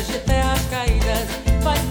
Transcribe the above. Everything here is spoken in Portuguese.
de terras caídas, faz